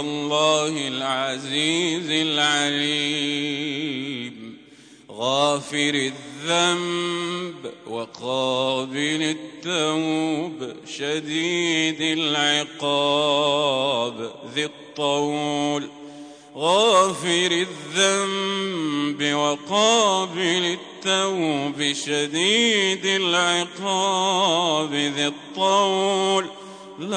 الله العزيز العليم. غافر الذنب وقابل التوب شديد العقاب ذي الطول. غافر الذنب وقابل التوب شديد العقاب ذي الطول. لا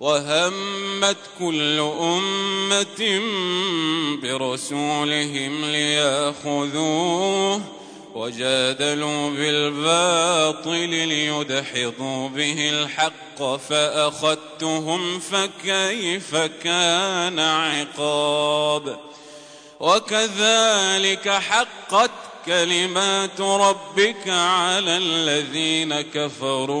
وهمت كل أمة برسولهم ليأخذوه وجادلوا بالباطل ليدحضوا به الحق فأخذتهم فكيف كان عقاب وكذلك حقت كلمات ربك على الذين كفروا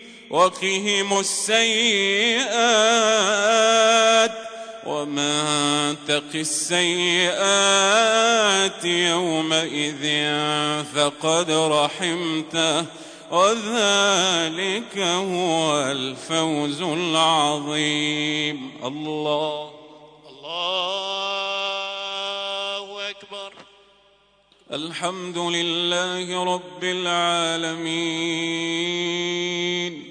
وقهم السيئات ومن تق السيئات يومئذ فقد رحمته وذلك هو الفوز العظيم. الله. الله أكبر. الحمد لله رب العالمين.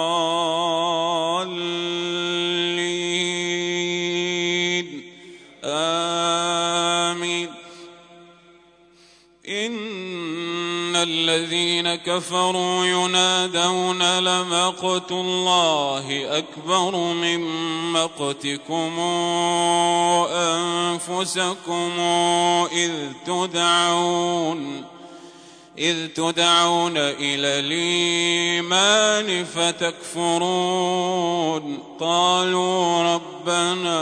إن الذين كفروا ينادون لمقت الله أكبر من مقتكم أنفسكم إذ تدعون إذ تدعون إلى الإيمان فتكفرون. قالوا ربنا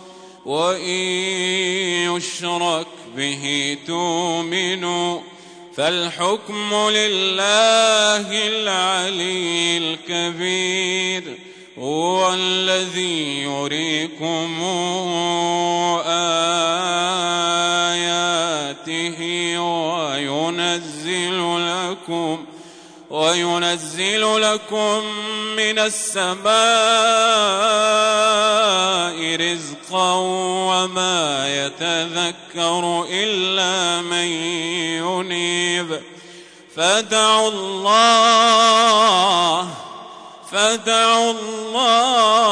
وإن يشرك به تؤمنوا فالحكم لله العلي الكبير. هو الذي يريكم آياته وينزل لكم من السماء رزقا وما يتذكر إلا من ينيب. فدعوا الله فدعوا الله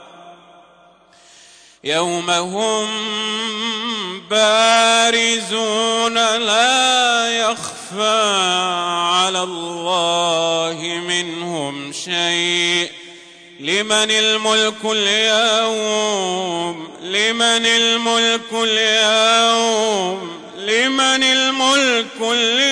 يوم هم بارزون لا يخفى على الله منهم شيء. لمن الملك اليوم؟ لمن الملك اليوم؟ لمن الملك اليوم؟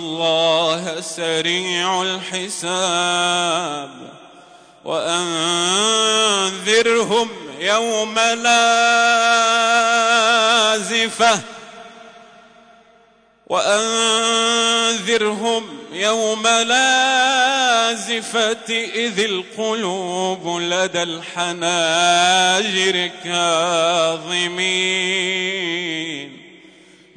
الله سريع الحساب وأنذرهم يوم لازفة وأنذرهم يوم لازفة إذ القلوب لدى الحناجر كاظمين.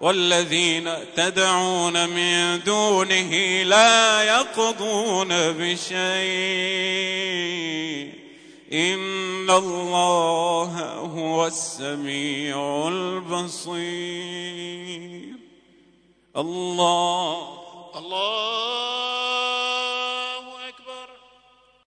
والذين تدعون من دونه لا يقضون بشيء. إن الله هو السميع البصير. الله. الله.